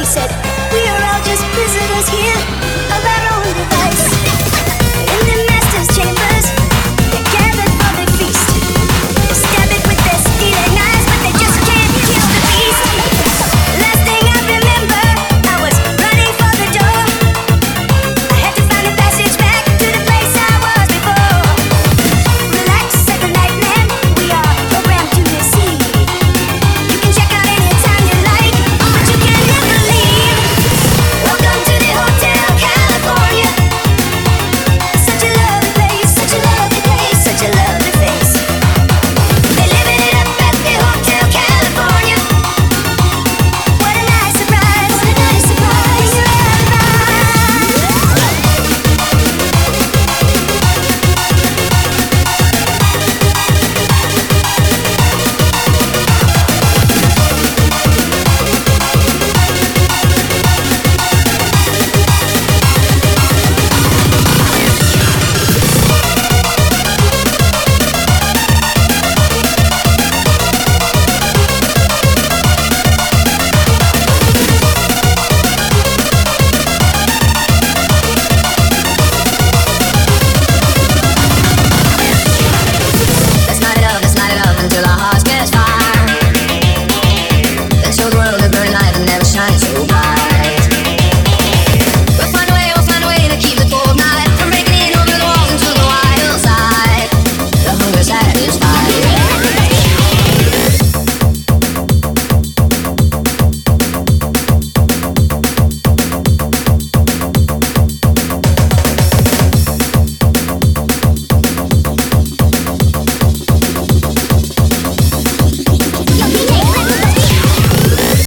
she said, We are all just prisoners here.